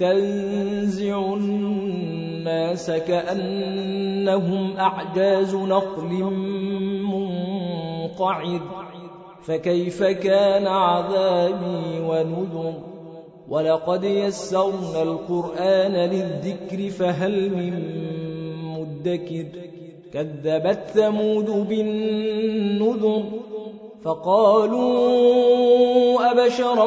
تنزع الناس كأنهم أعجاز نخل منقعر فكيف كان عذابي ونذر؟ ولقد يسرنا القرآن للذكر فهل من مدكر؟ كذبت ثمود بالنذر فقالوا أبشرا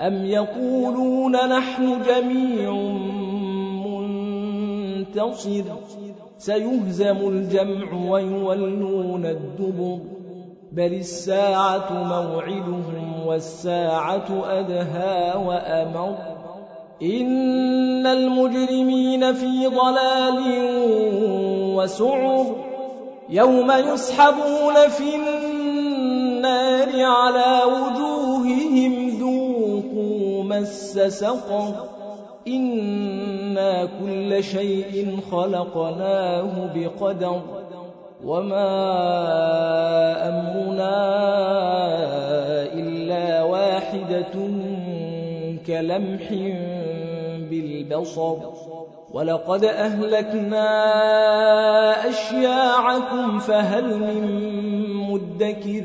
أم يقولون نحن جميع منتصر سيهزم الجمع ويولون الدبر بل الساعة موعدهم والساعة أدهى وأمر إن المجرمين في ضلال وسعر يوم يسحبون في النار على وجوههم مس سقر إنا كل شيء خلقناه بقدر وما أمرنا إلا واحدة كلمح بالبصر ولقد أهلكنا أشياعكم فهل من مدكر